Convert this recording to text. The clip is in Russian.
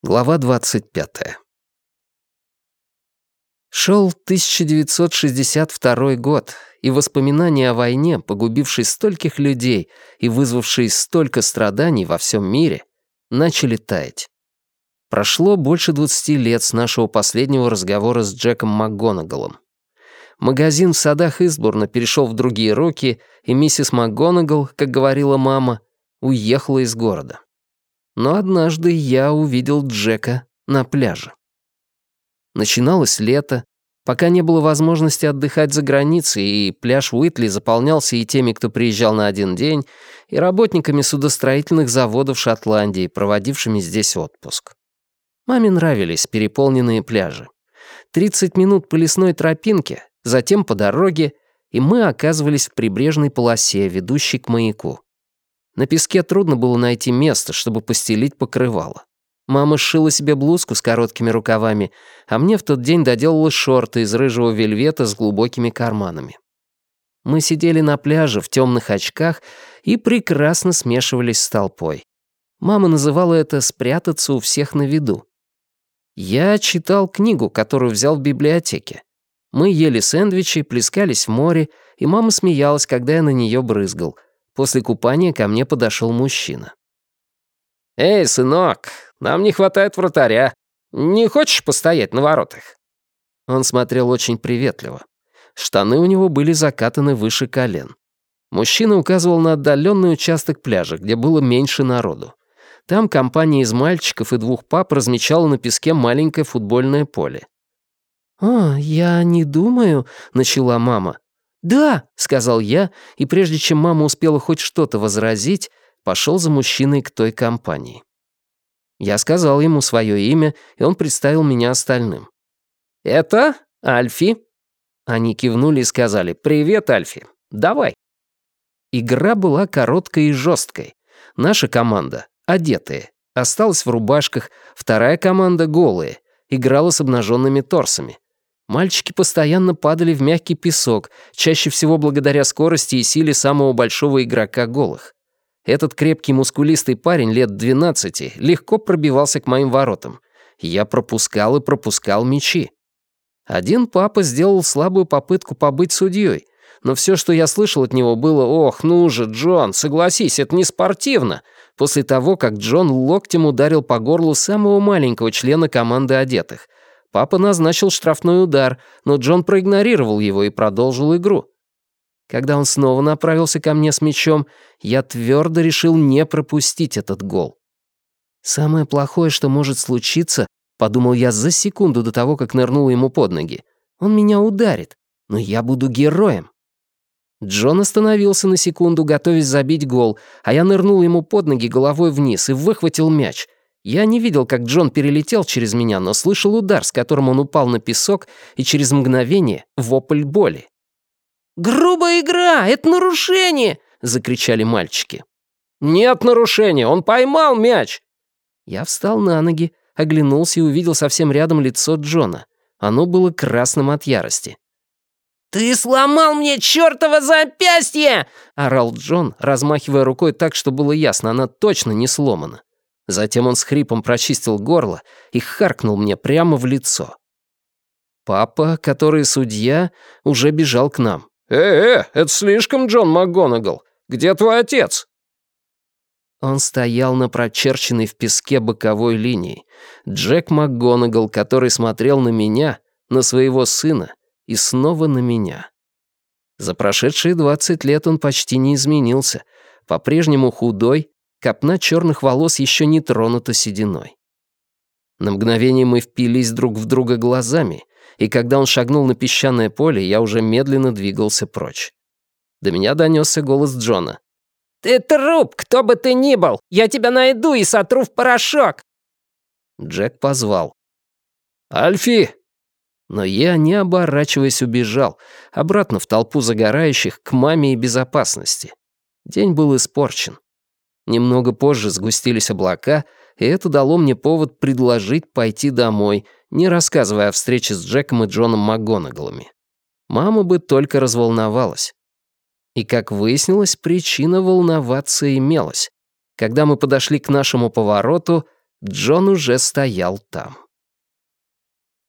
Глава 25. Шел 1962 год, и воспоминания о войне, погубившей стольких людей и вызвавшей столько страданий во всем мире, начали таять. Прошло больше 20 лет с нашего последнего разговора с Джеком МакГонагаллом. Магазин в садах Изборна перешел в другие руки, и миссис МакГонагал, как говорила мама, уехала из города но однажды я увидел Джека на пляже. Начиналось лето, пока не было возможности отдыхать за границей, и пляж Уитли заполнялся и теми, кто приезжал на один день, и работниками судостроительных заводов Шотландии, проводившими здесь отпуск. Маме нравились переполненные пляжи. 30 минут по лесной тропинке, затем по дороге, и мы оказывались в прибрежной полосе, ведущей к маяку. На песке трудно было найти место, чтобы постелить покрывало. Мама сшила себе блузку с короткими рукавами, а мне в тот день доделала шорты из рыжего вельвета с глубокими карманами. Мы сидели на пляже в темных очках и прекрасно смешивались с толпой. Мама называла это «спрятаться у всех на виду». Я читал книгу, которую взял в библиотеке. Мы ели сэндвичи, плескались в море, и мама смеялась, когда я на нее брызгал — После купания ко мне подошел мужчина. «Эй, сынок, нам не хватает вратаря. Не хочешь постоять на воротах?» Он смотрел очень приветливо. Штаны у него были закатаны выше колен. Мужчина указывал на отдаленный участок пляжа, где было меньше народу. Там компания из мальчиков и двух пап размечала на песке маленькое футбольное поле. «О, я не думаю», — начала мама. «Да», — сказал я, и прежде чем мама успела хоть что-то возразить, пошел за мужчиной к той компании. Я сказал ему свое имя, и он представил меня остальным. «Это Альфи». Они кивнули и сказали «Привет, Альфи. Давай». Игра была короткой и жесткой. Наша команда, одетые, осталась в рубашках, вторая команда, голые, играла с обнаженными торсами. Мальчики постоянно падали в мягкий песок, чаще всего благодаря скорости и силе самого большого игрока голых. Этот крепкий мускулистый парень лет 12 легко пробивался к моим воротам. Я пропускал и пропускал мячи. Один папа сделал слабую попытку побыть судьей, но все, что я слышал от него, было «Ох, ну же, Джон, согласись, это не спортивно», после того, как Джон локтем ударил по горлу самого маленького члена команды одетых — Папа назначил штрафной удар, но Джон проигнорировал его и продолжил игру. Когда он снова направился ко мне с мячом, я твердо решил не пропустить этот гол. «Самое плохое, что может случиться», — подумал я за секунду до того, как нырнул ему под ноги. «Он меня ударит, но я буду героем». Джон остановился на секунду, готовясь забить гол, а я нырнул ему под ноги головой вниз и выхватил мяч — я не видел, как Джон перелетел через меня, но слышал удар, с которым он упал на песок, и через мгновение вопль боли. «Грубая игра! Это нарушение!» — закричали мальчики. «Нет нарушения! Он поймал мяч!» Я встал на ноги, оглянулся и увидел совсем рядом лицо Джона. Оно было красным от ярости. «Ты сломал мне чертово запястье!» — орал Джон, размахивая рукой так, что было ясно, она точно не сломана. Затем он с хрипом прочистил горло и харкнул мне прямо в лицо. Папа, который судья, уже бежал к нам. «Э-э, это слишком, Джон МакГонагал. Где твой отец?» Он стоял на прочерченной в песке боковой линии. Джек МакГонагал, который смотрел на меня, на своего сына и снова на меня. За прошедшие 20 лет он почти не изменился. По-прежнему худой, Копна черных волос еще не тронута сединой. На мгновение мы впились друг в друга глазами, и когда он шагнул на песчаное поле, я уже медленно двигался прочь. До меня донесся голос Джона. «Ты труп, кто бы ты ни был! Я тебя найду и сотру в порошок!» Джек позвал. «Альфи!» Но я, не оборачиваясь, убежал, обратно в толпу загорающих, к маме и безопасности. День был испорчен. Немного позже сгустились облака, и это дало мне повод предложить пойти домой, не рассказывая о встрече с Джеком и Джоном МакГонагаллами. Мама бы только разволновалась. И, как выяснилось, причина волноваться имелась. Когда мы подошли к нашему повороту, Джон уже стоял там.